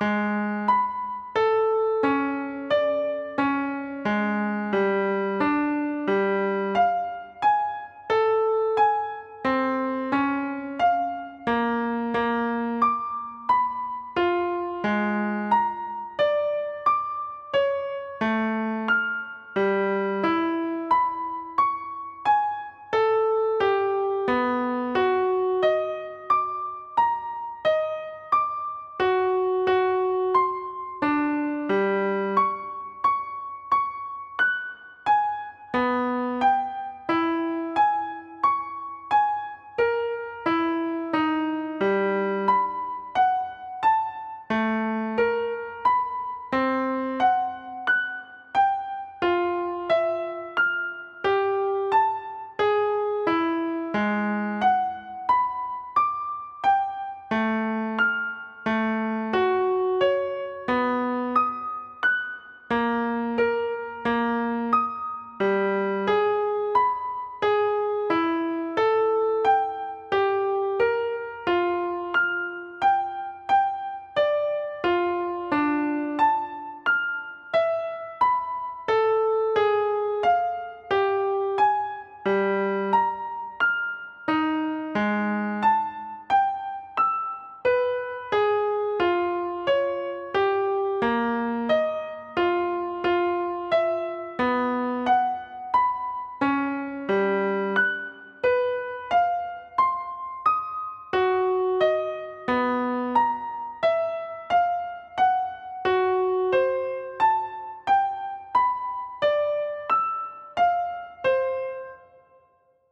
Música